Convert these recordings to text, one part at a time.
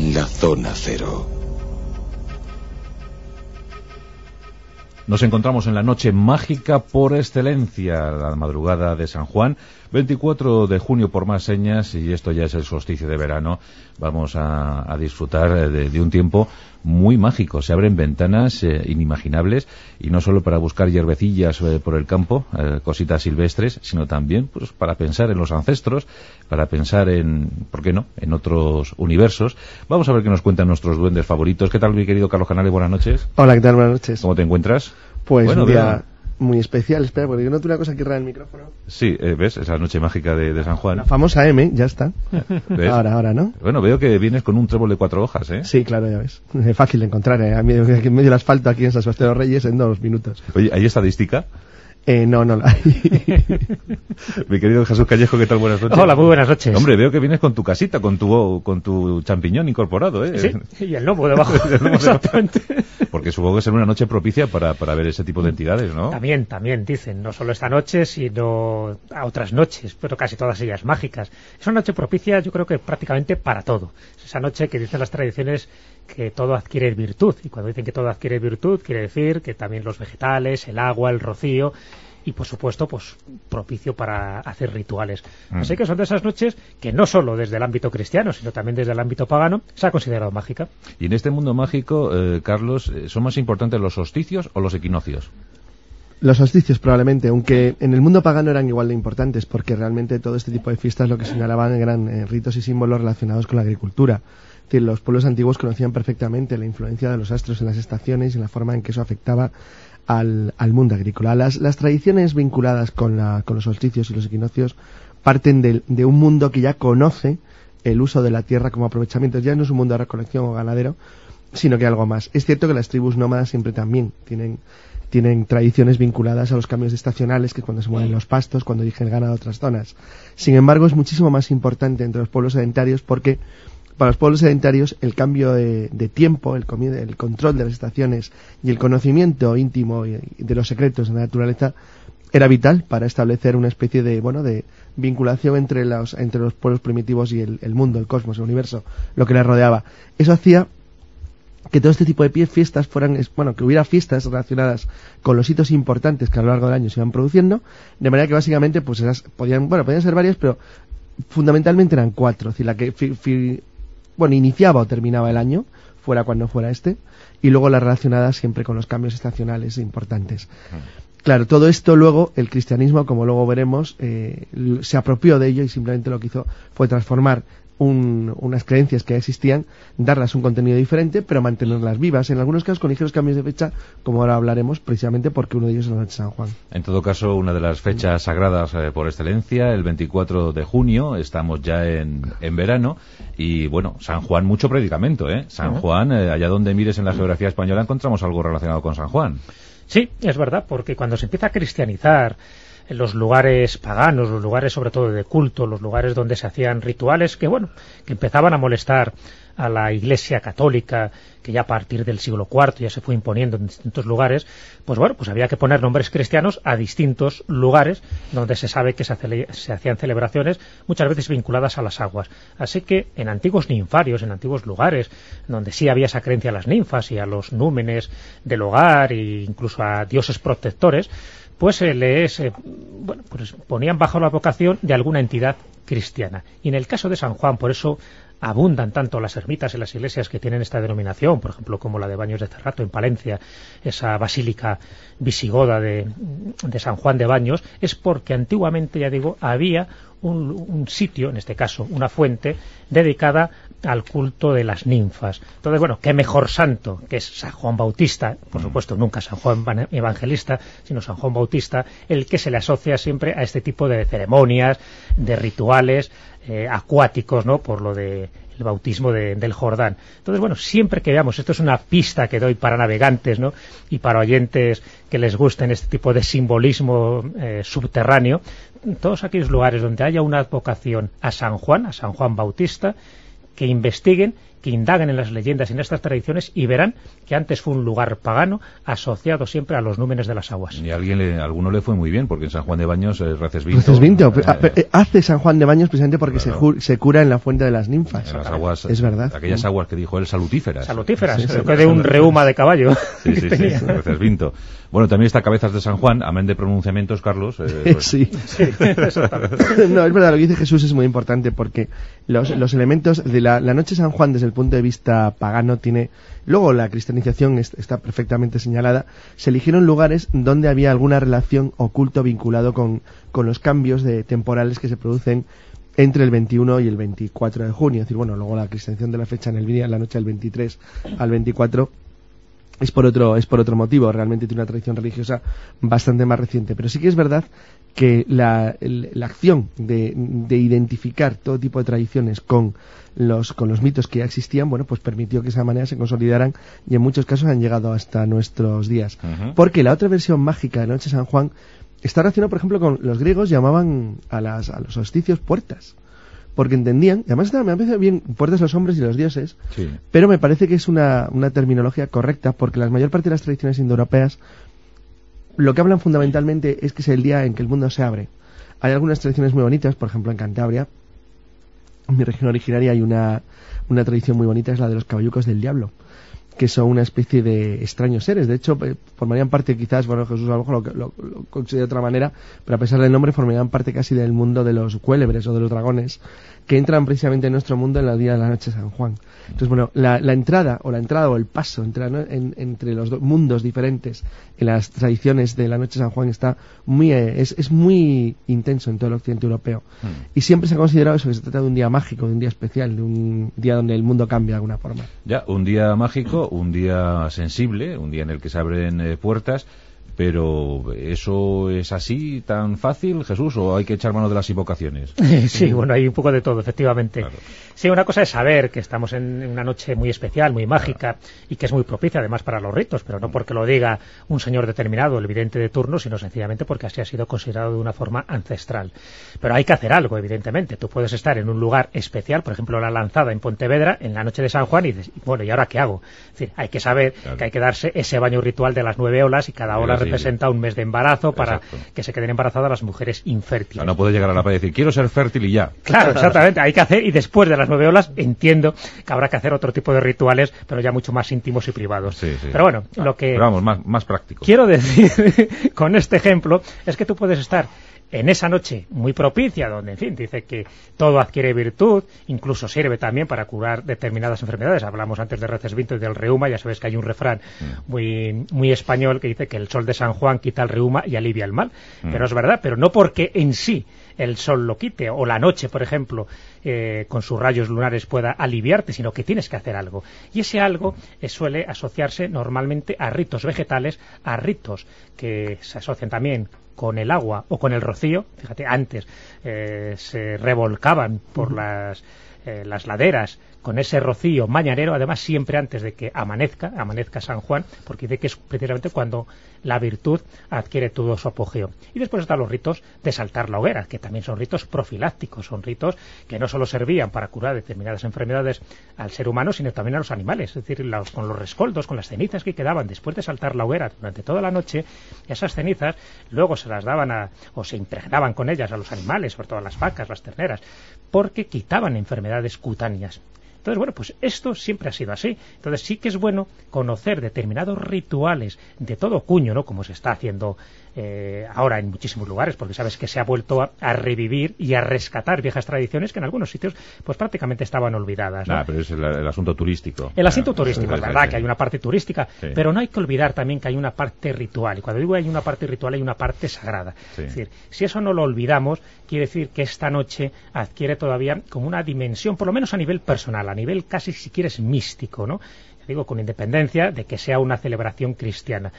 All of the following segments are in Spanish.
La Zona Cero. Nos encontramos en la noche mágica por excelencia, la madrugada de San Juan, 24 de junio por más señas, y esto ya es el solsticio de verano. Vamos a, disfrutar de, un tiempo muy mágico. Se abren ventanas eh, inimaginables, y no solo para buscar hierbecillas eh, por el campo, eh, cositas silvestres, sino también pues, para pensar en los ancestros, para pensar en, ¿por qué no?, en otros universos. Vamos a ver qué nos cuentan nuestros duendes favoritos. ¿Qué tal, mi querido Carlos Canales? Buenas noches. Hola, ¿qué tal? Buenas noches. ¿Cómo te encuentras? Pues bueno, un día muy especial. Espera, porque yo noto una cosa que en el micrófono. Sí, eh, ¿ves? Esa noche mágica de, San Juan. La famosa M, ya está. Ahora, ahora, ¿no? Bueno, veo que vienes con un trébol de cuatro hojas, ¿eh? Sí, claro, ya ves. Es fácil de encontrar, ¿eh? En medio del asfalto aquí en San Sebastián de los Reyes en dos minutos. Oye, ¿hay estadística? Eh, no, no la Mi querido Jesús Callejo, ¿qué tal? Buenas noches. Hola, muy buenas noches. Hombre, veo que vienes con tu casita, con tu, con tu champiñón incorporado, ¿eh? Sí, y el lobo debajo. Exactamente. Porque supongo que será una noche propicia para, para ver ese tipo de entidades, ¿no? También, también, dicen. No solo esta noche, sino a otras noches, pero casi todas ellas mágicas. Es una noche propicia, yo creo que prácticamente para todo. Es esa noche que dicen las tradiciones que todo adquiere virtud. Y cuando dicen que todo adquiere virtud, quiere decir que también los vegetales, el agua, el rocío y por supuesto pues propicio para hacer rituales. Mm. Así que son de esas noches que no solo desde el ámbito cristiano, sino también desde el ámbito pagano se ha considerado mágica. Y en este mundo mágico, eh, Carlos, eh, ¿son más importantes los solsticios o los equinoccios? Los solsticios probablemente, aunque en el mundo pagano eran igual de importantes, porque realmente todo este tipo de fiestas lo que señalaban eran eh, ritos y símbolos relacionados con la agricultura decir, los pueblos antiguos conocían perfectamente la influencia de los astros en las estaciones y la forma en que eso afectaba al, mundo agrícola. Las, tradiciones vinculadas con, los solsticios y los equinoccios parten de, un mundo que ya conoce el uso de la tierra como aprovechamiento. Ya no es un mundo de recolección o ganadero, sino que algo más. Es cierto que las tribus nómadas siempre también tienen, tienen tradiciones vinculadas a los cambios estacionales, que cuando se mueven los pastos, cuando dirigen el ganado a otras zonas. Sin embargo, es muchísimo más importante entre los pueblos sedentarios porque para los pueblos sedentarios el cambio de, tiempo, el, el, control de las estaciones y el conocimiento íntimo de los secretos de la naturaleza era vital para establecer una especie de bueno de vinculación entre los entre los pueblos primitivos y el, mundo, el cosmos, el universo, lo que les rodeaba. Eso hacía que todo este tipo de fiestas fueran, bueno, que hubiera fiestas relacionadas con los hitos importantes que a lo largo del año se iban produciendo, de manera que básicamente, pues esas podían, bueno, podían ser varias, pero fundamentalmente eran cuatro, es decir, la que bueno, iniciaba o terminaba el año, fuera cuando fuera este, y luego las relacionadas siempre con los cambios estacionales importantes. Claro, todo esto luego el cristianismo, como luego veremos, eh, se apropió de ello y simplemente lo que hizo fue transformar unas creencias que ya existían, darlas un contenido diferente, pero mantenerlas vivas. En algunos casos con ligeros cambios de fecha, como ahora hablaremos, precisamente porque uno de ellos es la noche de San Juan. En todo caso, una de las fechas sagradas eh, por excelencia, el 24 de junio, estamos ya en, verano, y bueno, San Juan, mucho predicamento, ¿eh? San Juan, eh, allá donde mires en la geografía española encontramos algo relacionado con San Juan. Sí, es verdad, porque cuando se empieza a cristianizar, en los lugares paganos, los lugares sobre todo de culto, los lugares donde se hacían rituales que, bueno, que empezaban a molestar a la Iglesia Católica, que ya a partir del siglo IV ya se fue imponiendo en distintos lugares, pues bueno, pues había que poner nombres cristianos a distintos lugares donde se sabe que se, hacían celebraciones, muchas veces vinculadas a las aguas. Así que en antiguos ninfarios, en antiguos lugares, donde sí había esa creencia a las ninfas y a los númenes del hogar e incluso a dioses protectores, pues les bueno, pues ponían bajo la vocación de alguna entidad cristiana. Y en el caso de San Juan, por eso abundan tanto las ermitas en las iglesias que tienen esta denominación, por ejemplo, como la de Baños de Cerrato en Palencia, esa basílica visigoda de, de San Juan de Baños, es porque antiguamente, ya digo, había un, sitio, en este caso una fuente, dedicada al culto de las ninfas. Entonces, bueno, qué mejor santo que es San Juan Bautista, por supuesto nunca San Juan Evangelista, sino San Juan Bautista, el que se le asocia siempre a este tipo de ceremonias, de rituales eh, acuáticos, ¿no?, por lo de el bautismo del Jordán. Entonces, bueno, siempre que veamos, esto es una pista que doy para navegantes, ¿no?, y para oyentes que les gusten este tipo de simbolismo eh, subterráneo, todos aquellos lugares donde haya una advocación a San Juan, a San Juan Bautista, que investiguen que indaguen en las leyendas y en estas tradiciones y verán que antes fue un lugar pagano asociado siempre a los númenes de las aguas. Y a alguien le, alguno le fue muy bien, porque en San Juan de Baños eh, Recesvinto. Eh, hace San Juan de Baños precisamente porque se, se, cura en la fuente de las ninfas. las aguas, es verdad. Aquellas aguas que dijo él salutíferas. Salutíferas, sí, de un reuma de caballo. Sí, sí, sí, Recesvinto. Bueno, también está Cabezas de San Juan, amén de pronunciamientos, Carlos. Eh, pues sí. no, es verdad, lo que dice Jesús es muy importante porque los, los elementos de la, la noche de San Juan desde el punto de vista pagano tiene luego la cristianización está perfectamente señalada se eligieron lugares donde había alguna relación oculto vinculado con, con los cambios de temporales que se producen entre el 21 y el 24 de junio. Es decir, bueno, luego la cristianización de la fecha en el día, en la noche del 23 al 24 es por otro es por otro motivo realmente tiene una tradición religiosa bastante más reciente pero sí que es verdad que la, la acción de, de, identificar todo tipo de tradiciones con los con los mitos que ya existían bueno pues permitió que de esa manera se consolidaran y en muchos casos han llegado hasta nuestros días. Porque la otra versión mágica de Noche San Juan está relacionada por ejemplo con los griegos llamaban a las a los solsticios puertas porque entendían, y además me parece bien puertas los hombres y los dioses, pero me parece que es una, una terminología correcta porque la mayor parte de las tradiciones indoeuropeas lo que hablan fundamentalmente es que es el día en que el mundo se abre. Hay algunas tradiciones muy bonitas, por ejemplo en Cantabria, en mi región originaria hay una, una tradición muy bonita, es la de los caballucos del diablo que son una especie de extraños seres. De hecho, eh, formarían parte, quizás, bueno, Jesús a lo mejor lo, lo, considera de otra manera, pero a pesar del nombre, formarían parte casi del mundo de los cuélebres o de los dragones, que entran precisamente en nuestro mundo en la día de la noche de San Juan. Entonces, bueno, la, entrada, o la entrada, o el paso entre, entre los dos mundos diferentes en las tradiciones de la noche de San Juan está muy, eh, es, es, muy intenso en todo el occidente europeo. Hmm. Y siempre se ha considerado eso, que se trata de un día mágico, de un día especial, de un día donde el mundo cambia de alguna forma. Ya, un día mágico, un día sensible, un día en el que se abren eh, puertas, pero ¿eso es así tan fácil, Jesús, o hay que echar mano de las invocaciones? sí, bueno, hay un poco de todo, efectivamente. Sí, una cosa es saber que estamos en una noche muy especial, muy mágica, y que es muy propicia además para los ritos, pero no porque lo diga un señor determinado, el vidente de turno, sino sencillamente porque así ha sido considerado de una forma ancestral. Pero hay que hacer algo, evidentemente. Tú puedes estar en un lugar especial, por ejemplo, la lanzada en Pontevedra, en la noche de San Juan, y dices, bueno, ¿y ahora qué hago? Es decir, hay que saber que hay que darse ese baño ritual de las nueve olas y cada ola representa un mes de embarazo para que se queden embarazadas las mujeres infértiles. no puedes llegar a la playa y decir, quiero ser fértil y ya. Claro, exactamente. Hay que hacer, y después de las nueve olas, entiendo que habrá que hacer otro tipo de rituales, pero ya mucho más íntimos y privados. Pero bueno, lo que... Pero vamos, más, más práctico. Quiero decir con este ejemplo es que tú puedes estar en esa noche muy propicia, donde, en fin, dice que todo adquiere virtud, incluso sirve también para curar determinadas enfermedades. Hablamos antes de recesvinto y del reuma, ya sabes que hay un refrán mm. muy, muy español que dice que el sol de San Juan quita el reuma y alivia el mal. Mm. Pero es verdad, pero no porque en sí el sol lo quite, o la noche, por ejemplo, eh, con sus rayos lunares pueda aliviarte, sino que tienes que hacer algo. Y ese algo eh, suele asociarse normalmente a ritos vegetales, a ritos que se asocian también con el agua o con el rocío, fíjate, antes eh, se revolcaban por las, eh, las laderas con ese rocío mañanero, además siempre antes de que amanezca, amanezca San Juan, porque dice que es precisamente cuando la virtud adquiere todo su apogeo. Y después están los ritos de saltar la hoguera, que también son ritos profilácticos, son ritos que no solo servían para curar determinadas enfermedades al ser humano, sino también a los animales, es decir, con los rescoldos, con las cenizas que quedaban después de saltar la hoguera durante toda la noche, esas cenizas luego se las daban a, o se impregnaban con ellas a los animales, sobre todo a las vacas, las terneras, porque quitaban enfermedades cutáneas. Entonces, bueno, pues esto siempre ha sido así. Entonces sí que es bueno conocer determinados rituales de todo cuño, ¿no? Como se está haciendo eh, ahora en muchísimos lugares, porque sabes que se ha vuelto a, revivir y a rescatar viejas tradiciones que en algunos sitios pues prácticamente estaban olvidadas. ¿no? pero es el, asunto turístico. El asunto turístico, es verdad que hay una parte turística, pero no hay que olvidar también que hay una parte ritual. Y cuando digo hay una parte ritual, hay una parte sagrada. Es decir, si eso no lo olvidamos, quiere decir que esta noche adquiere todavía como una dimensión, por lo menos a nivel personal, a nivel casi, si quieres, místico, ¿no? Digo con independencia de que sea una celebración cristiana.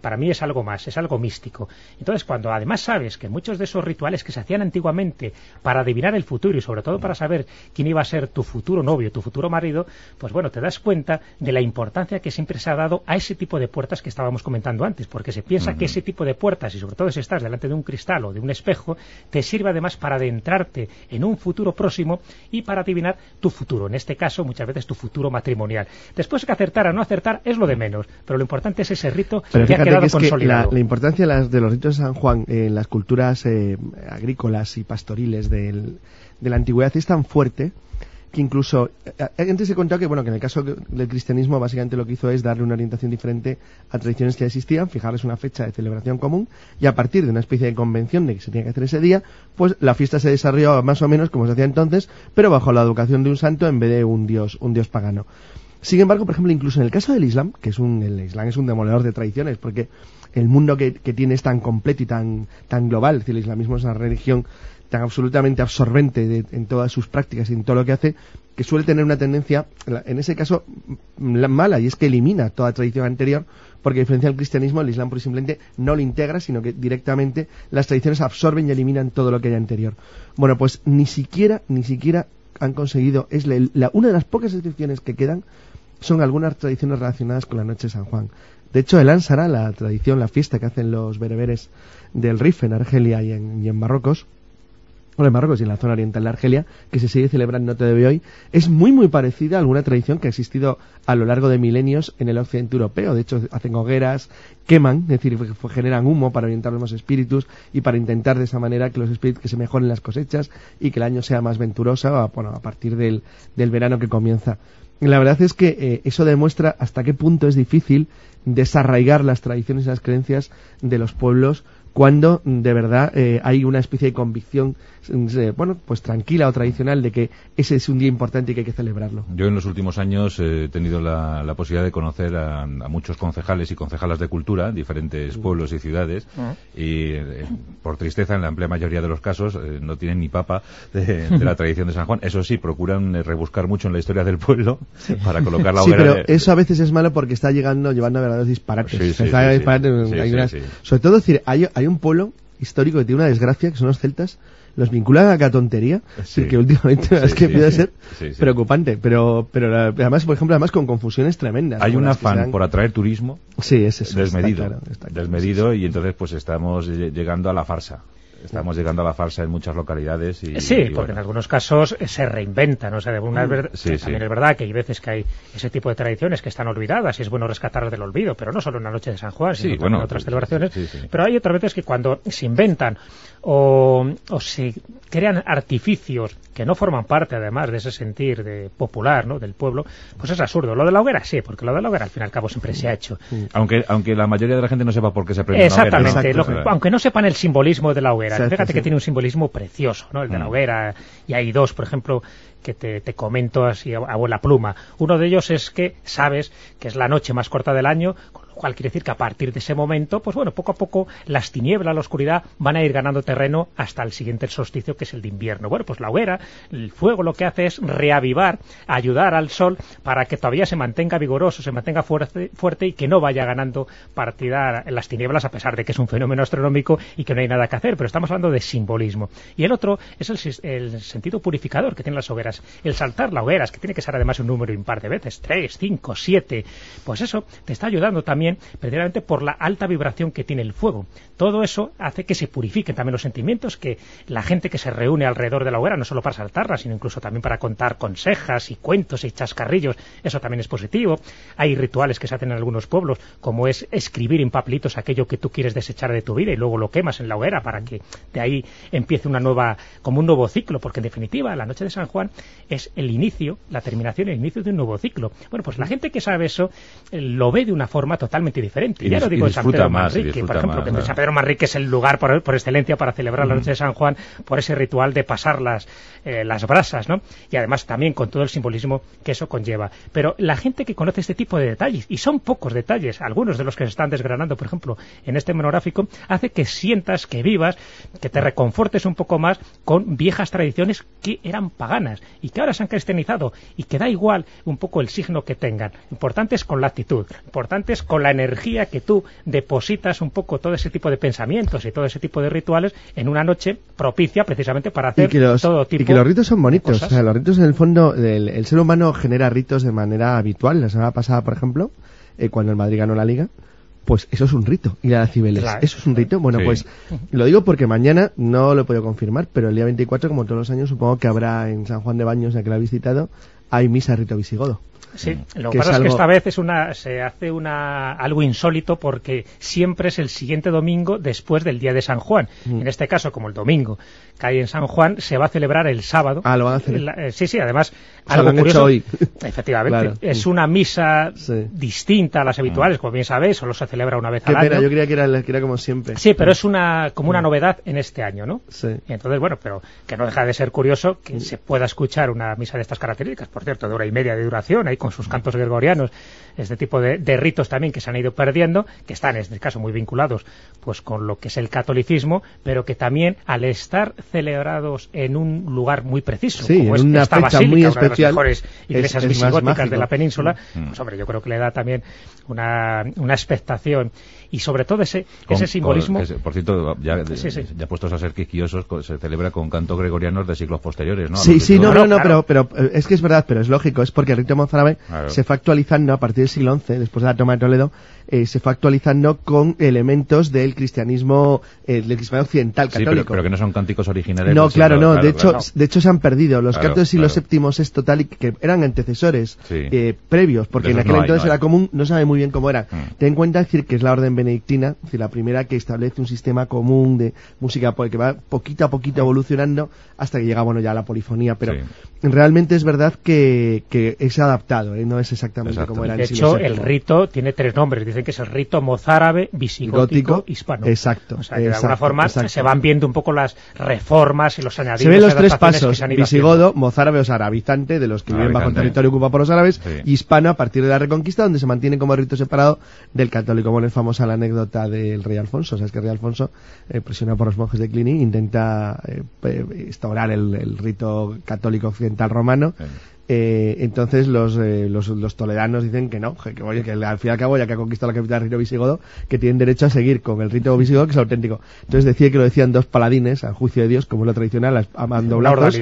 Para mí es algo más, es algo místico. Entonces, cuando además sabes que muchos de esos rituales que se hacían antiguamente para adivinar el futuro y sobre todo para saber quién iba a ser tu futuro novio, tu futuro marido, pues bueno, te das cuenta de la importancia que siempre se ha dado a ese tipo de puertas que estábamos comentando antes, porque se piensa que ese tipo de puertas, y sobre todo si estás delante de un cristal o de un espejo, te sirve además para adentrarte en un futuro próximo y para adivinar tu futuro. En este caso, muchas veces tu futuro matrimonial. Después que acertar o no acertar es lo de menos, pero lo importante es ese rito que ha quedado que consolidado. la, importancia de, los ritos de San Juan en las culturas eh, agrícolas y pastoriles de la antigüedad es tan fuerte que incluso eh, antes he contado que bueno que en el caso del cristianismo básicamente lo que hizo es darle una orientación diferente a tradiciones que ya existían, fijarles una fecha de celebración común y a partir de una especie de convención de que se tenía que hacer ese día, pues la fiesta se desarrollaba más o menos como se hacía entonces, pero bajo la educación de un santo en vez de un dios un dios pagano. Sin embargo, por ejemplo, incluso en el caso del Islam, que es un el Islam es un demoledor de tradiciones porque el mundo que, que tiene es tan completo y tan tan global, es decir, el islamismo es una religión tan absolutamente absorbente en todas sus prácticas y en todo lo que hace, que suele tener una tendencia, en ese caso, mala, y es que elimina toda tradición anterior, porque a diferencia del cristianismo, el Islam por simplemente no lo integra, sino que directamente las tradiciones absorben y eliminan todo lo que hay anterior. Bueno, pues ni siquiera, ni siquiera han conseguido, es la, una de las pocas excepciones que quedan, son algunas tradiciones relacionadas con la noche de San Juan. De hecho, el Ansara, la tradición, la fiesta que hacen los bereberes del Rif en Argelia y en, y en Marruecos, en Marruecos y en la zona oriental de Argelia, que se sigue celebrando de hoy, es muy muy parecida a alguna tradición que ha existido a lo largo de milenios en el occidente europeo. De hecho, hacen hogueras, queman, es decir, generan humo para orientar los espíritus y para intentar de esa manera que los espíritus que se mejoren las cosechas y que el año sea más venturoso bueno, a partir del, del verano que comienza. la verdad es que eh, eso demuestra hasta qué punto es difícil desarraigar las tradiciones y las creencias de los pueblos cuando de verdad eh, hay una especie de convicción eh, bueno, pues tranquila o tradicional de que ese es un día importante y que hay que celebrarlo. Yo en los últimos años he tenido la, posibilidad de conocer a, muchos concejales y concejalas de cultura, diferentes mm. pueblos y ciudades, mm. y eh, por tristeza, en la amplia mayoría de los casos, no tienen ni papa de, la tradición de San Juan. Eso sí, procuran rebuscar mucho en la historia del pueblo para colocar la hoguera. Sí, pero eso a veces es malo porque está llegando, llevando a verdaderos disparates. Sobre todo, decir, hay, hay un pueblo histórico que tiene una desgracia, que son los celtas, los vinculan a la tontería, que últimamente es que puede ser preocupante, pero pero además, por ejemplo, además con confusiones tremendas. Hay un afán por atraer turismo sí, es eso, desmedido, desmedido y entonces pues estamos llegando a la farsa estamos llegando a la farsa en muchas localidades. Y, sí, porque en algunos casos se reinventan. O sea, de una, mm, también es verdad que hay veces que hay ese tipo de tradiciones que están olvidadas y es bueno rescatarlas del olvido, pero no solo en la noche de San Juan, sino en otras celebraciones. Pero hay otras veces que cuando se inventan o, o se crean artificios que no forman parte además de ese sentir de popular ¿no? del pueblo, pues es absurdo. Lo de la hoguera sí, porque lo de la hoguera al fin y al cabo siempre se ha hecho. Aunque, aunque la mayoría de la gente no sepa por qué se prende Exactamente, aunque no sepan el simbolismo de la hoguera. Fíjate que tiene un simbolismo precioso, ¿no? el de la mm. hoguera, y hay dos, por ejemplo, que te, te, comento así a, a pluma. Uno de ellos es que sabes que es la noche más corta del año, cual quiere decir que a partir de ese momento, pues bueno, poco a poco las tinieblas, la oscuridad van a ir ganando terreno hasta el siguiente solsticio que es el de invierno. Bueno, pues la hoguera, el fuego lo que hace es reavivar, ayudar al sol para que todavía se mantenga vigoroso, se mantenga fuerte, fuerte y que no vaya ganando partida en las tinieblas a pesar de que es un fenómeno astronómico y que no hay nada que hacer, pero estamos hablando de simbolismo. Y el otro es el, sentido purificador que tienen las hogueras. El saltar la hoguera, que tiene que ser además un número impar de veces, tres, cinco, siete, pues eso te está ayudando también precisamente por la alta vibración que tiene el fuego. Todo eso hace que se purifiquen también los sentimientos, que la gente que se reúne alrededor de la hoguera, no solo para saltarla, sino incluso también para contar consejas y cuentos y chascarrillos, eso también es positivo. Hay rituales que se hacen en algunos pueblos, como es escribir en papelitos aquello que tú quieres desechar de tu vida y luego lo quemas en la hoguera para que de ahí empiece una nueva, como un nuevo ciclo, porque en definitiva la noche de San Juan es el inicio, la terminación, el inicio de un nuevo ciclo. Bueno, pues la gente que sabe eso eh, lo ve de una forma total totalmente diferente. Y ya no digo de San Pedro más, Manrique, por ejemplo, más, que claro. San Pedro Manrique es el lugar por, por excelencia para celebrar la noche de San Juan, por ese ritual de pasar las, eh, las brasas, ¿no? Y además también con todo el simbolismo que eso conlleva. Pero la gente que conoce este tipo de detalles, y son pocos detalles, algunos de los que se están desgranando, por ejemplo, en este monográfico, hace que sientas, que vivas, que te reconfortes un poco más con viejas tradiciones que eran paganas y que ahora se han cristianizado y que da igual un poco el signo que tengan. Importante es con la actitud, importante es con la energía que tú depositas un poco todo ese tipo de pensamientos y todo ese tipo de rituales en una noche propicia precisamente para hacer y que los, todo tipo y que los ritos son bonitos. O sea, los ritos en el fondo, el, el ser humano genera ritos de manera habitual. La semana pasada, por ejemplo, eh, cuando el Madrid ganó la Liga, pues eso es un rito. Ir a Cibeles, Claro. eso es un rito. Bueno, Sí. pues lo digo porque mañana no lo he podido confirmar, pero el día 24, como todos los años, supongo que habrá en San Juan de Baños, ya que lo he visitado, hay misa rito visigodo. Sí, lo Que es pasa es que esta vez es una, se hace una, algo insólito porque siempre es el siguiente domingo después del día de San Juan. Mm. En este caso, como el domingo cae en San Juan, se va a celebrar el sábado. Ah, lo van a eh, sí, sí, además, O sea, algo han curioso. hecho hoy. Efectivamente, Claro. es una misa Sí. distinta a las habituales, como bien sabéis, solo se celebra una vez Qué al pena, año. yo creía que era, que era como siempre. Sí, pero es una, como una novedad en este año, ¿no? Sí. Entonces, bueno, pero que no deja de ser curioso que se pueda escuchar una misa de estas características, por cierto, de hora y media de duración, ahí con sus cantos gregorianos, este tipo de, de ritos también que se han ido perdiendo, que están en este caso muy vinculados pues con lo que es el catolicismo, pero que también al estar celebrados en un lugar muy preciso, Sí, como en es una esta fecha basílica, muy una de las especial, mejores iglesias es- es más visigóticas de la península, Mm. pues hombre, yo creo que le da también una, una expectación y sobre todo ese, Con- ese simbolismo. con- que se- por cierto, ya, Sí, sí. ya puestos a ser quisquillosos, se celebra con cantos gregorianos de siglos posteriores, ¿no? Sí, sí, no, no, no, Claro. pero, pero eh, es que es verdad, pero es lógico, es porque el rito Claro. se fue actualizando a partir del siglo XI, después de la toma de Toledo, eh, se fue actualizando con elementos del cristianismo, eh, del cristianismo occidental Sí, pero, católico. pero que no son cánticos originales. no, claro, siglo- no, de hecho, claro. de hecho se han perdido. Los Claro, cantos del siglo claro. VII, sexto tal y que eran antecesores Sí. eh, previos, porque en aquel no hay, entonces hay. era común, no sabe muy bien cómo eran. Mm. Ten en cuenta decir que es la orden benedictina, es decir, la primera que establece un sistema común de música que va poquito a poquito evolucionando hasta que llega, bueno, ya a la polifonía, pero Sí. realmente es verdad que, que es adaptado, ¿eh? no es exactamente Exacto. como era en De hecho, el rito tiene tres nombres. Dicen que es el rito mozárabe, visigótico, Gótico, hispano. exacto, O sea, que de alguna forma exacto. se van viendo un poco las reformas y los añadidos. Se ven los tres pasos, se han ido visigodo, mozárabe o sea, arabizante, de los que viven bajo el territorio ocupado por los árabes, Sí. y hispano a partir de la Reconquista, donde se mantiene como rito separado del católico. Bueno, es famosa la anécdota del rey Alfonso, o sea, es que el rey Alfonso, eh, presionado por los monjes de Cluny, intenta eh, instaurar el, el rito católico occidental romano, Sí. Eh, entonces los, eh, los, los toledanos dicen que no, que que al fin y al cabo, ya que ha conquistado la capital del rito visigodo, que tienen derecho a seguir con el rito visigodo, que es auténtico. Entonces decía que lo decían dos paladines, al juicio de Dios, como es lo tradicional, a- mandoblazos,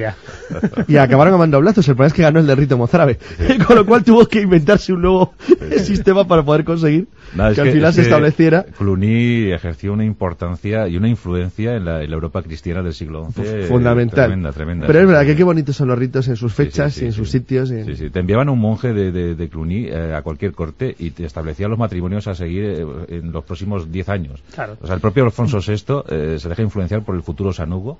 y acabaron a mandoblazos. El problema es que ganó el del rito mozárabe, con lo cual tuvo que inventarse un nuevo sistema para poder conseguir es que al final se estableciera. Cluny ejerció una importancia y una influencia en la, en la Europa cristiana del siglo XI. fundamental. Tremenda, tremenda. Pero sí, es verdad sí. que qué bonitos son los ritos en sus Sí, sí, fechas sí, y en sí. sus sitios. y en- Sí, sí. Te enviaban un monje de, de, de Cluny eh, a cualquier corte y te establecían los matrimonios a seguir eh, en los próximos 10 años. Claro. O sea, el propio Alfonso VI eh, se deja influenciar por el futuro Sanugo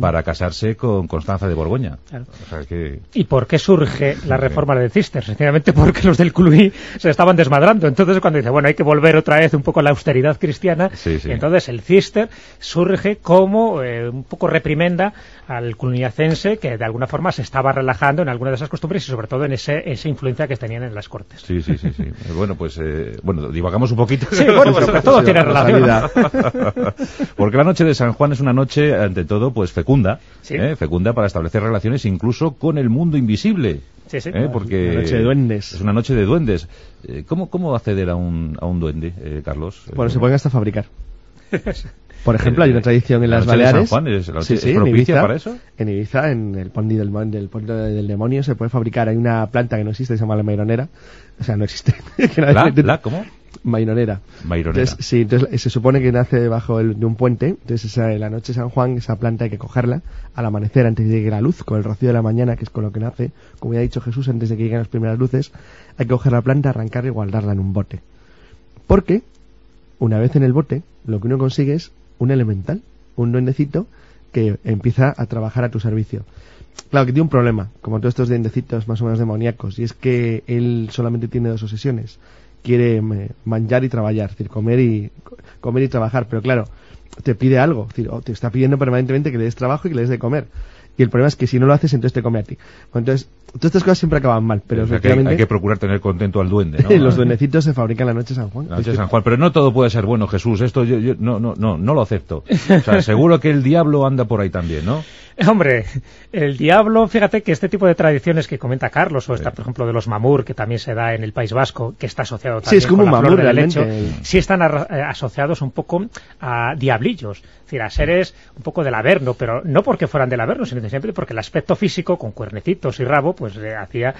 para casarse con Constanza de Borgoña. Claro. O sea, que... ¿Y por qué surge la reforma de Cister? Sencillamente porque los del Cluny se estaban desmadrando. Entonces, cuando dice, bueno, hay que volver otra vez un poco a la austeridad cristiana, Sí, sí. entonces el Cister surge como eh, un poco reprimenda al cluniacense que de alguna forma se estaba relajando en alguna de esas costumbres y sobre todo en ese, esa influencia que tenían en las cortes. Sí, sí, sí, sí. Eh, Bueno, pues, eh, bueno, divagamos un poquito. Sí, bueno, pero que todo tiene la relación. Porque la noche de San Juan es una noche, ante todo, pues fecunda. Sí. ¿eh? Fecunda para establecer relaciones incluso con el mundo invisible. Sí, sí. ¿eh? Porque Una noche de duendes. Es una noche de duendes. ¿Cómo, cómo acceder a un, a un duende, eh, Carlos? Bueno, Eh, se pueden hasta fabricar. Por ejemplo, hay una tradición en la las de San Baleares. Juan es- es propicia Ibiza, para eso. En Ibiza, en el Pondi del, del demonio, se puede fabricar. Hay una planta que no existe, se llama la maironera. O sea, no existe. ¿La? ¿Cómo? Maironera. Maironera. Entonces, sí, entonces eh, se supone que nace debajo de un puente. Entonces, esa, en la noche de San Juan, esa planta hay que cogerla al amanecer antes de que llegue la luz, con el rocío de la mañana, que es con lo que nace. Como ya ha dicho Jesús, antes de que lleguen las primeras luces, hay que coger la planta, arrancarla y guardarla en un bote. Porque, una vez en el bote, lo que uno consigue es un elemental, un duendecito que empieza a trabajar a tu servicio. Claro que tiene un problema, como todos estos duendecitos más o menos demoníacos, y es que él solamente tiene dos obsesiones, quiere manjar y trabajar, es decir, comer y, comer y trabajar, pero claro, te pide algo, es decir, te está pidiendo permanentemente que le des trabajo y que le des de comer. Y el problema es que si no lo haces, entonces te come a ti. Bueno, entonces, todas estas cosas siempre acaban mal, pero O sea, que hay, efectivamente hay que procurar tener contento al duende, ¿no? los duendecitos se fabrican la noche de San Juan. La noche de San Juan, pero no todo puede ser bueno, Jesús. Esto yo, yo no, no, no, no lo acepto. O sea, seguro que el diablo anda por ahí también, ¿no? Hombre, el diablo, fíjate que este tipo de tradiciones que comenta Carlos, o esta, por ejemplo, de los mamur, que también se da en el País Vasco, que está asociado también es como con un la mamur, flor del sí están eh, asociados un poco a diablillos, decir, a seres un poco del Averno, pero no porque fueran del Averno, sino simplemente porque el aspecto físico, con cuernecitos y rabo, pues eh, hacía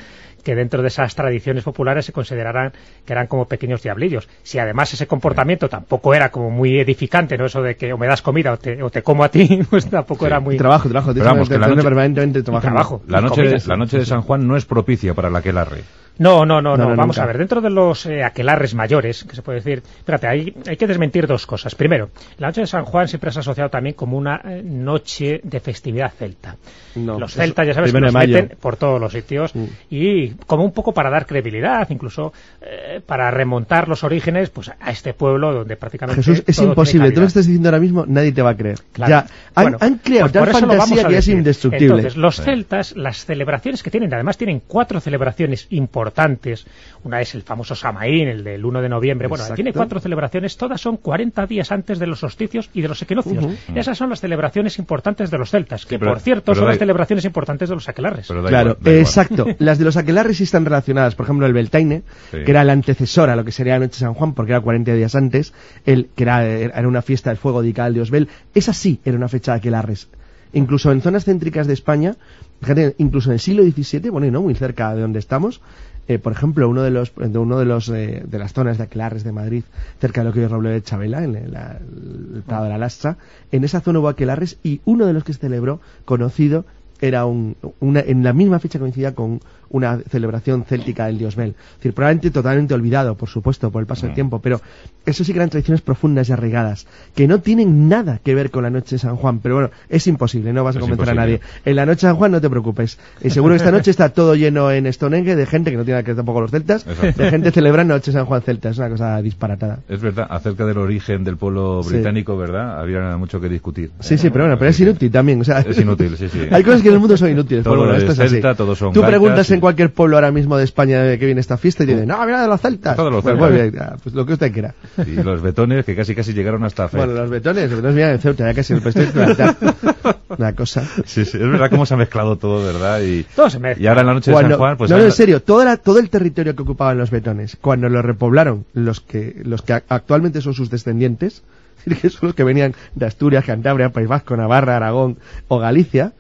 que dentro de esas tradiciones populares se consideraran que eran como pequeños diablillos. Si además ese comportamiento tampoco era como muy edificante, ¿no? Eso de que o me das comida o te, o te como a ti, pues tampoco Sí. era muy... Trabajo, trabajo, Pero vamos, que la noche- permanentemente trabajo. La noche, de, comidas. la noche de San Juan no es propicia para la aquelarre. No, no, no, No, no, no, vamos nunca. a ver, dentro de los eh, aquelarres mayores, que se puede decir, fíjate, hay, hay que desmentir dos cosas. Primero, la noche de San Juan siempre se ha asociado también como una eh, noche de festividad celta. No, los celtas, ya sabes, que mayo. meten por todos los sitios Mm. y como un poco para dar credibilidad, incluso eh, para remontar los orígenes pues a este pueblo donde prácticamente Jesús, es todo imposible. Tú lo estás diciendo ahora mismo, nadie te va a creer. Claro. Ya, han, Bueno, han creado pues fantasía que es indestructible. Entonces, los celtas, las celebraciones que tienen, además tienen cuatro celebraciones importantes. Una es el famoso Samaín, el del 1 de noviembre. Bueno, Exacto. tiene cuatro celebraciones, todas son 40 días antes de los solsticios y de los equinoccios. Ujú. Esas son las celebraciones importantes de los celtas, que Sí, pero- por cierto son da- las celebraciones importantes de los aquelarres. Pero Claro, igual, da igual. exacto. Las de los aquelarres sí están relacionadas. Por ejemplo, el Beltaine, Sí. que era el antecesor a lo que sería la Noche de San Juan, porque era 40 días antes, el, que era, era una fiesta del fuego dedicada al dios Bel. Esa sí era una fecha de aquelarres. Incluso en zonas céntricas de España, fíjate, incluso en el siglo XVII, bueno, y no muy cerca de donde estamos, eh, por ejemplo, uno de los, de uno de los eh, de las zonas de aquelarres de Madrid, cerca de lo que es Roble de Chabela, en la- el Prado de la Lastra, en esa zona hubo aquelarres y uno de los que se celebró, conocido, era un, una, en la misma fecha coincidía con una celebración céltica del dios Bel. Es decir, probablemente totalmente olvidado, por supuesto, por el paso del Mm. tiempo, pero eso sí que eran tradiciones profundas y arraigadas, que no tienen nada que ver con la noche de San Juan. Pero bueno, es imposible, no vas a convencer a nadie. En la noche de San Juan no te preocupes. Y seguro que esta noche está todo lleno en Stonehenge de gente que no tiene nada que ver tampoco los celtas, Exacto. de gente celebrando Noche de San Juan celta. Es una cosa disparatada. Es verdad, acerca del origen del pueblo Sí. británico, ¿verdad? Había mucho que discutir. Sí, sí, pero bueno, pero es Así inútil también. O sea, Es inútil, sí, sí. Hay cosas que en el mundo son inútiles. Todo pero bueno, es esto es así. celta, todos son Tú preguntas en cualquier pueblo ahora mismo de España de que viene esta fiesta y dicen, no, mira de los celtas. Todo de los Pues celtas. muy bien, ya, pues lo que usted quiera. Y los betones que casi casi llegaron hasta. Bueno, los betones, los betones vienen en Ceuta, ya casi el de Gibraltar. Una cosa. Sí, sí, es verdad cómo se ha mezclado todo, ¿verdad? Y, Todo se mezcla. y ahora en la noche de Cuando- San Juan, pues... no, en serio, todo, la- todo el territorio que ocupaban los betones, cuando lo repoblaron los que, los que actualmente son sus descendientes, que son los que venían de Asturias, Cantabria, País Vasco, Navarra, Aragón o Galicia,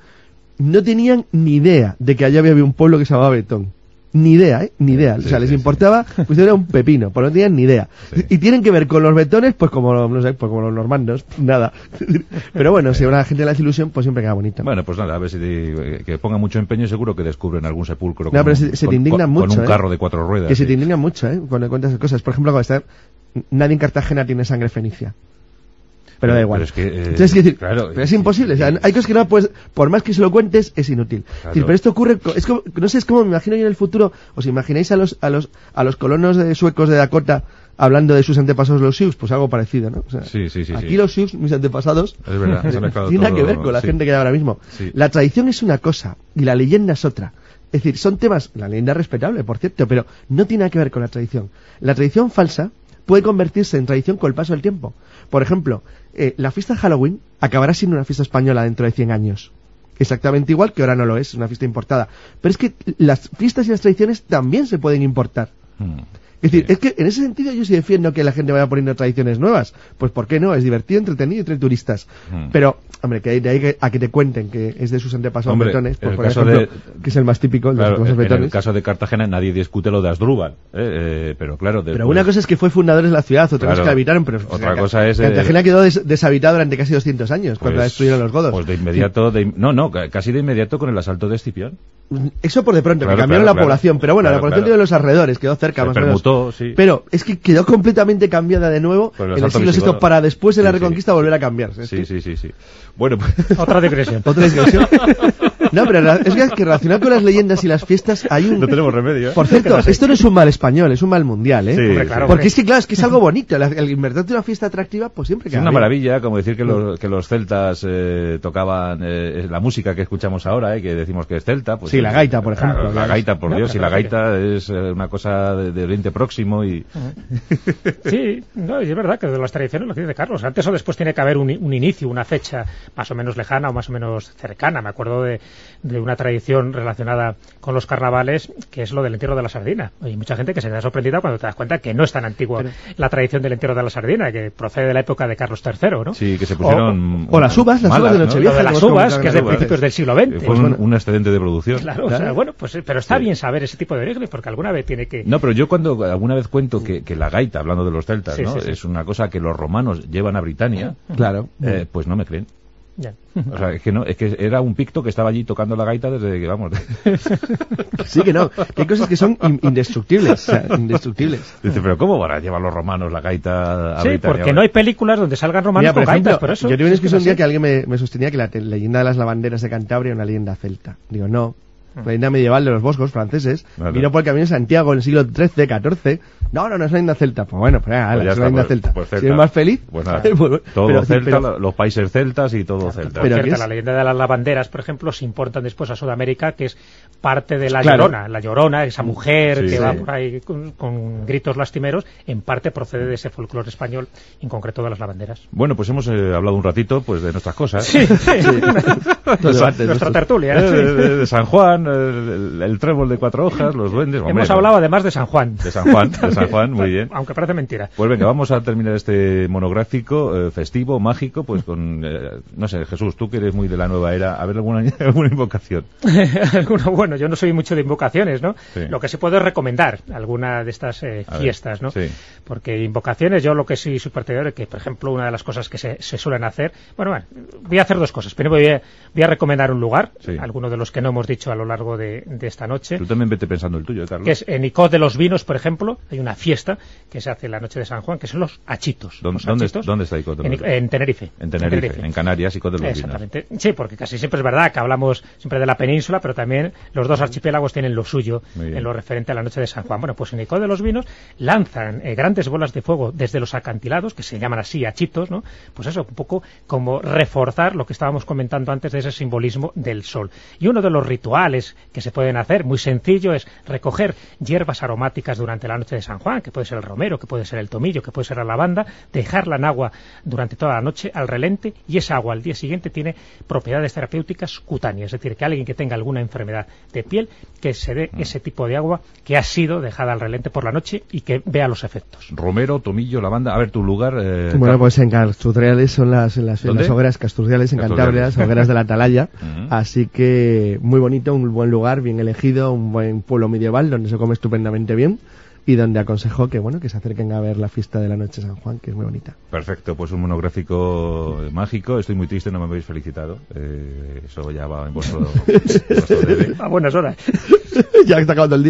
no tenían ni idea de que allá había un pueblo que se llamaba Betón. Ni idea, ¿eh? Ni idea. Sí, o sea, les sí, importaba, pues era un pepino, pero no tenían ni idea. Sí. Y tienen que ver con los betones, pues como, no sé, pues como los normandos, nada. Pero bueno, si a una gente le hace ilusión, pues siempre queda bonito. Bueno, pues nada, a ver si te- que ponga mucho empeño y seguro que descubren algún sepulcro No, con, pero se, se con- te indignan con- mucho. con un ¿eh? carro de cuatro ruedas. Que se sí. te indignan mucho, ¿eh? Cuando cuentas esas cosas. Por ejemplo, cuando está... Nadie en Cartagena tiene sangre fenicia. Pero da igual. Pero es que, eh, Entonces, quiero decir, claro, pero es imposible. O sea, hay cosas que no puedes... Por más que se lo cuentes, es inútil. Es decir, pero esto ocurre... Es como, no sé, es como me imagino yo en el futuro... ¿Os imagináis a los, a los, a los colonos de suecos de Dakota hablando de sus antepasados los Sioux? Pues algo parecido, ¿no? O sea, Sí, sí, sí, Aquí los Sioux, mis antepasados... Es verdad, tiene nada que todo, ver con la gente que hay ahora mismo. La tradición es una cosa y la leyenda es otra. Es decir, son temas, la leyenda es respetable, por cierto, pero no tiene nada que ver con la tradición. La tradición falsa puede convertirse en tradición con el paso del tiempo. Por ejemplo, eh, la fiesta de Halloween acabará siendo una fiesta española dentro de 100 años. Exactamente igual que ahora no lo es, es una fiesta importada. Pero es que las fiestas y las tradiciones también se pueden importar. Mm. Es decir, es que en ese sentido yo sí defiendo que la gente vaya poniendo tradiciones nuevas. Pues ¿por qué no? Es divertido, entretenido y trae turistas. Mm. Pero, hombre, que de ahí que- a que te cuenten que es de sus antepasados Hombre, betones, en pues por ejemplo, de- que es el más típico, de Claro, los en, en betones. el caso de Cartagena nadie discute lo de Asdrúbal, ¿eh? Eh, pero claro... Pero después- una cosa es que fue fundadores de la ciudad, otra cosa Claro. es que la habitaron, pero Otra que- cosa es, eh, Cartagena quedó des- deshabitada durante casi 200 años, cuando la pues- destruyeron los godos. Pues de inmediato, de no, no, ca- casi de inmediato con el asalto de Escipión. Eso por de pronto, Claro, que cambiaron la población, pero bueno, la población de los alrededores quedó cerca más o menos. Sí. Pero es que quedó completamente cambiada de nuevo los en el siglo VI para después de la Sí, sí. Reconquista volver a cambiarse. Es Sí, que- sí, sí, sí. Bueno, pues, Otra digresión. Otra digresión. No, pero es que, que relacionado con las leyendas y las fiestas hay un... no tenemos remedio. ¿eh? Por cierto, esto no es un mal español, es un mal mundial, ¿eh? Sí, Hombre, claro, Porque es que, claro, es que es algo bonito. la- El inventarte una fiesta atractiva, pues siempre Es queda una bien. maravilla, como decir que los, que los celtas eh, tocaban eh, la música que escuchamos ahora, eh, que decimos que es celta. Pues, Sí, la gaita, por ejemplo, La claro. gaita, por No, Dios, y la gaita es eh, una cosa de, de Oriente Próximo y... Sí, no, y es verdad que de las tradiciones lo que dice Carlos. Antes o después tiene que haber un, un inicio, una fecha más o menos lejana o más o menos cercana. Me acuerdo de, de una tradición relacionada con los carnavales, que es lo del entierro de la sardina. Hay mucha gente que se queda sorprendida cuando te das cuenta que no es tan antigua la tradición del entierro de la sardina, que procede de la época de Carlos III, ¿no? Sí, que se pusieron... o las uvas, las malas, uvas de las uvas, que es de principios del siglo Eh, XX. Fue Pues un, un excedente de producción. Claro, o sea, bueno, pues, pero está Sí. bien saber ese tipo de orígenes, porque alguna vez tiene que... No, pero yo cuando alguna vez cuento que, que la gaita, hablando de los celtas, Sí, ¿no? sí, sí. es una cosa que los romanos llevan a Britania, Claro. eh, pues no me creen. Ya. O sea, es que no, es que era un picto que estaba allí tocando la gaita desde que, vamos, Sí que no. Que hay cosas que son in- indestructibles. o sea, indestructibles. dice, pero ¿cómo van a llevar los romanos la gaita a Sí, Britania? porque no hay películas donde salgan romanos Mira, por con ejemplo, gaitas, por eso. yo tuve una discusión un día que alguien me, me sostenía que la leyenda de las lavanderas de Cantabria era una leyenda celta. Digo, no. La leyenda medieval de los boscos franceses Claro. vino por el camino de Santiago en el siglo XIII, XIV. No, no, no es una leyenda celta. Pues bueno, pues, ala, Pues ya es una está, leyenda pues- celta. pues si celta. eres más feliz, Pues nada, pues- todo pero- celta, pero- los países celtas y todo celta. Pero cierto, ¿qué es? la leyenda de las lavanderas, por ejemplo, se importan después a Sudamérica, que es parte de la Claro. llorona. La llorona, esa mujer Sí, que sí. va por ahí con, con gritos lastimeros, en parte procede de ese folclore español, en concreto de las lavanderas. Bueno, pues hemos eh, hablado un ratito pues de nuestras cosas. Los debates, Nuestra estos. tertulia. Sí. de, de- de San Juan, el, el trébol de cuatro hojas, los duendes. hombre, Hemos hablado además de San Juan. de San Juan, de San Juan, muy bien. Aunque parece mentira. Pues venga, vamos a terminar este monográfico eh, festivo, mágico, pues con, eh, no sé, Jesús, tú que eres muy de la nueva era, a ver alguna, alguna invocación. Bueno, yo no soy mucho de invocaciones, ¿no? Sí. Lo que sí puedo es recomendar alguna de estas eh, ver, fiestas, ¿no? sí. Porque invocaciones, yo lo que sí soy partidario, que por ejemplo, una de las cosas que se, se suelen hacer, bueno, bueno, voy a hacer dos cosas. Primero voy a, voy a recomendar un lugar, Sí. alguno de los que no hemos dicho a lo largo de, de esta noche, Tú también vete pensando el tuyo, ¿eh, Carlos. que es en Icod de los Vinos, por ejemplo, hay una fiesta que se hace la noche de San Juan, que son los achitos. ¿Dónde- Los dónde- achitos. dónde está Icod de en, los Vinos? en Tenerife. En Tenerife, en Canarias de los vinos. Exactamente. Sí, porque casi siempre es verdad que hablamos siempre de la península, pero también los dos archipiélagos tienen lo suyo en lo referente a la noche de San Juan. Bueno, pues en Icod de los Vinos lanzan eh, grandes bolas de fuego desde los acantilados, que se llaman así achitos, ¿no? Pues eso, un poco como reforzar lo que estábamos comentando antes de ese simbolismo del sol. Y uno de los rituales que se pueden hacer, muy sencillo, es recoger hierbas aromáticas durante la noche de San Juan, que puede ser el romero, que puede ser el tomillo, que puede ser la lavanda, dejarla en agua durante toda la noche al relente y esa agua al día siguiente tiene propiedades terapéuticas cutáneas, es decir, que alguien que tenga alguna enfermedad de piel, que se dé ese tipo de agua que ha sido dejada al relente por la noche y que vea los efectos. Romero, tomillo, lavanda. A ver, tu lugar. eh, Bueno, pues en Casturriales son las, las, las hogueras Casturriales en Casturriales. Cantabria, las hogueras de la Atalaya. Así que muy bonito, un buen lugar, bien elegido, un buen pueblo medieval donde se come estupendamente bien y donde aconsejo que bueno que se acerquen a ver la fiesta de la noche de San Juan, que es muy bonita. Perfecto, pues un monográfico mágico. Estoy muy triste, no me habéis felicitado. Eh, eso ya va en vuestro, en vuestro debe. A buenas horas. ya está acabando el día.